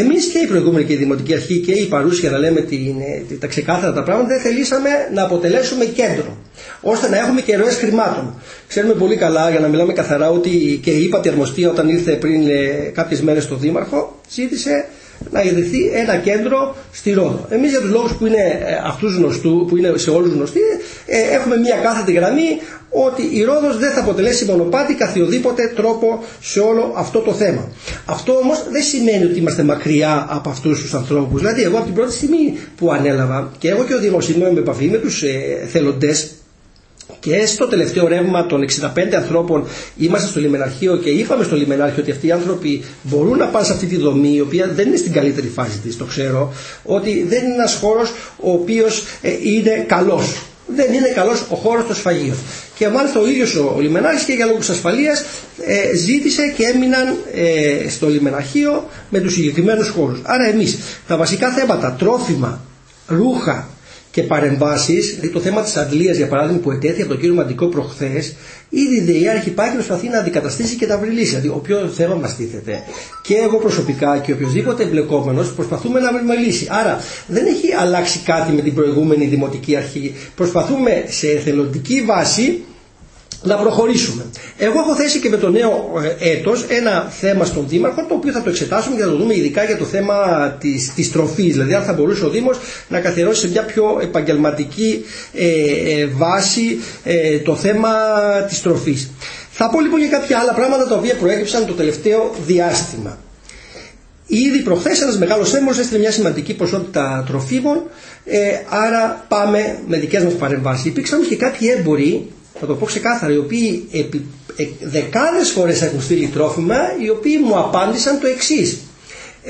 Εμείς και η προηγούμενη και η Δημοτική Αρχή και η παρούσια να λέμε την, τα ξεκάθαρα τα πράγματα δεν θελήσαμε να αποτελέσουμε κέντρο ώστε να έχουμε και ροές χρημάτων. Ξέρουμε πολύ καλά, για να μιλάμε καθαρά, ότι και η ΥΠΑΤΗ Αρμοστία όταν ήρθε πριν ε, κάποιες μέρες στο Δήμαρχο ζήτησε να ιδρυθεί ένα κέντρο στη Ρόδο. Εμείς για τους λόγους που είναι, ε, αυτούς γνωστού, που είναι σε όλους γνωστοί ε, έχουμε μια κάθετη γραμμή ότι η Ρόδος δεν θα αποτελέσει μονοπάτι καθιοδήποτε τρόπο σε όλο αυτό το θέμα. Αυτό όμως δεν σημαίνει ότι είμαστε μακριά από αυτούς τους ανθρώπους. Δηλαδή εγώ από την πρώτη στιγμή που ανέλαβα και εγώ και ο Δήμος με επαφή με τους ε, θελοντές και στο τελευταίο ρεύμα των 65 ανθρώπων είμαστε στο λιμεναρχείο και είπαμε στο λιμενάρχιο ότι αυτοί οι άνθρωποι μπορούν να πάνε σε αυτή τη δομή η οποία δεν είναι στην καλύτερη φάση της, το ξέρω, ότι δεν είναι ένας χώρος ο οποίος ε, είναι καλός. Δεν είναι καλός ο χώρος των σφαγείων. Και μάλιστα ο ίδιος ο, ο λιμενάρχης και για λόγους ασφαλείας ε, ζήτησε και έμειναν ε, στο λιμεναρχείο με τους συγκεκριμένους χώρους. Άρα εμείς τα βασικά θέματα, τρόφιμα, ρούχα, και παρεμβάσεις, δηλαδή το θέμα της αντλία για παράδειγμα που ετέθη από τον κύριο Μαντικό προχθές, ήδη η ΔΕΗ έχει πάει και προσπαθεί να αντικαταστήσει και να βρει λύση. Δηλαδή, όποιο θέμα μας τίθεται και εγώ προσωπικά και οποιοδήποτε εμπλεκόμενος προσπαθούμε να βρούμε λύση. Άρα δεν έχει αλλάξει κάτι με την προηγούμενη δημοτική αρχή. Προσπαθούμε σε εθελοντική βάση να προχωρήσουμε. Εγώ έχω θέσει και με το νέο ε, έτος ένα θέμα στον Δήμαρχο το οποίο θα το εξετάσουμε και θα το δούμε ειδικά για το θέμα της, της τροφής. Δηλαδή αν θα μπορούσε ο Δήμος να καθιερώσει σε μια πιο επαγγελματική ε, ε, βάση το θέμα της τροφής. Θα πω λοιπόν για κάποια άλλα πράγματα τα οποία προέκυψαν το τελευταίο διάστημα. Ήδη προχθές ένας μεγάλος έμπορο έστειλε μια σημαντική ποσότητα τροφίμων, ε, άρα πάμε με δικές μας παρεμβάσεις. Υπήρξαν και κάποιοι έμποροι θα το πω ξεκάθαρα, οι οποίοι επί, ε, δεκάδες φορές έχουν στείλει τρόφιμα, οι οποίοι μου απάντησαν το εξής.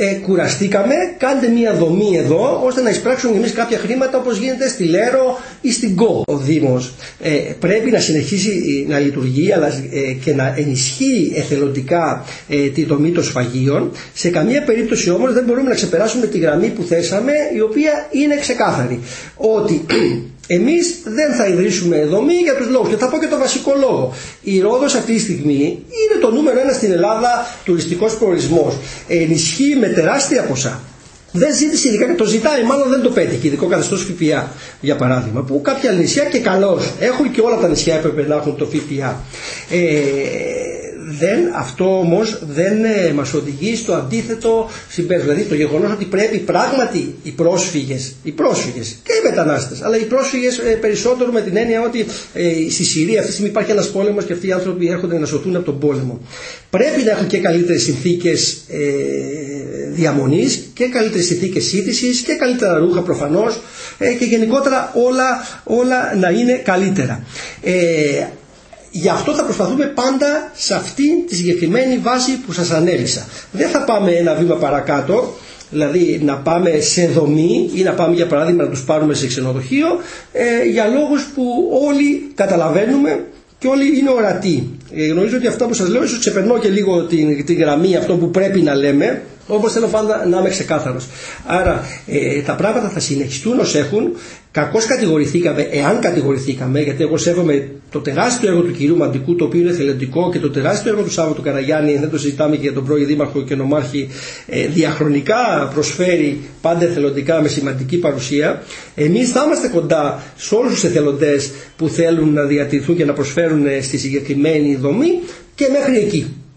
Ε, κουραστήκαμε, κάντε μια δομή εδώ ώστε να εισπράξουμε εμείς κάποια χρήματα όπως γίνεται στη Λέρο ή στην ΚΟ. Ο Δήμος ε, πρέπει να συνεχίσει να λειτουργεί αλλά ε, και να ενισχύει εθελοντικά ε, τη δομή των σφαγείων. Σε καμία περίπτωση όμως δεν μπορούμε να ξεπεράσουμε τη γραμμή που θέσαμε η οποία είναι ξεκάθαρη. Ότι Εμείς δεν θα ιδρύσουμε δομή για τους λόγους. Και θα πω και το βασικό λόγο. Η Ρόδος αυτή τη στιγμή είναι το νούμερο ένα στην Ελλάδα τουριστικός προορισμός. Ενισχύει με τεράστια ποσά. Δεν ζήτησε ειδικά και το ζητάει, μάλλον δεν το πέτυχε. Ειδικό καθεστώς ΦΠΑ, για παράδειγμα, που κάποια νησιά και καλώς έχουν και όλα τα νησιά έπρεπε να έχουν το ΦΠΑ. Ε, δεν, αυτό όμως δεν ε, μας οδηγεί στο αντίθετο συμπέρασμα. Δηλαδή το γεγονός ότι πρέπει πράγματι οι πρόσφυγες, οι πρόσφυγες και οι μετανάστες, αλλά οι πρόσφυγες ε, περισσότερο με την έννοια ότι ε, στη Συρία αυτή τη στιγμή υπάρχει ένας πόλεμος και αυτοί οι άνθρωποι έρχονται να σωθούν από τον πόλεμο. Πρέπει να έχουν και καλύτερες συνθήκες ε, διαμονής και καλύτερες συνθήκες σύντησης και καλύτερα ρούχα προφανώς ε, και γενικότερα όλα, όλα να είναι καλύτερα. Ε, Γι' αυτό θα προσπαθούμε πάντα σε αυτή τη συγκεκριμένη βάση που σας ανέλησα. Δεν θα πάμε ένα βήμα παρακάτω, δηλαδή να πάμε σε δομή ή να πάμε για παράδειγμα να τους πάρουμε σε ξενοδοχείο ε, για λόγους που όλοι καταλαβαίνουμε και όλοι είναι ορατοί. Ε, γνωρίζω ότι αυτό που σας λέω ίσως ξεπερνώ και λίγο την, την γραμμή αυτό που πρέπει να λέμε όπως θέλω πάντα να είμαι ξεκάθαρος. Άρα ε, τα πράγματα θα συνεχιστούν ως έχουν. Κακώς κατηγορηθήκαμε, εάν κατηγορηθήκαμε, γιατί εγώ σέβομαι το τεράστιο έργο του κυρίου Μαντικού, το οποίο είναι θελοντικό και το τεράστιο έργο του Σάββατου Καραγιάννη, δεν το συζητάμε και για τον πρώην Δήμαρχο και νομάρχη, ε, διαχρονικά προσφέρει πάντα εθελοντικά με σημαντική παρουσία. Εμείς θα είμαστε κοντά σε όλους τους εθελοντές που θέλουν να διατηρηθούν και να προσφέρουν στη συγκεκριμένη δομή και μέχρι εκεί.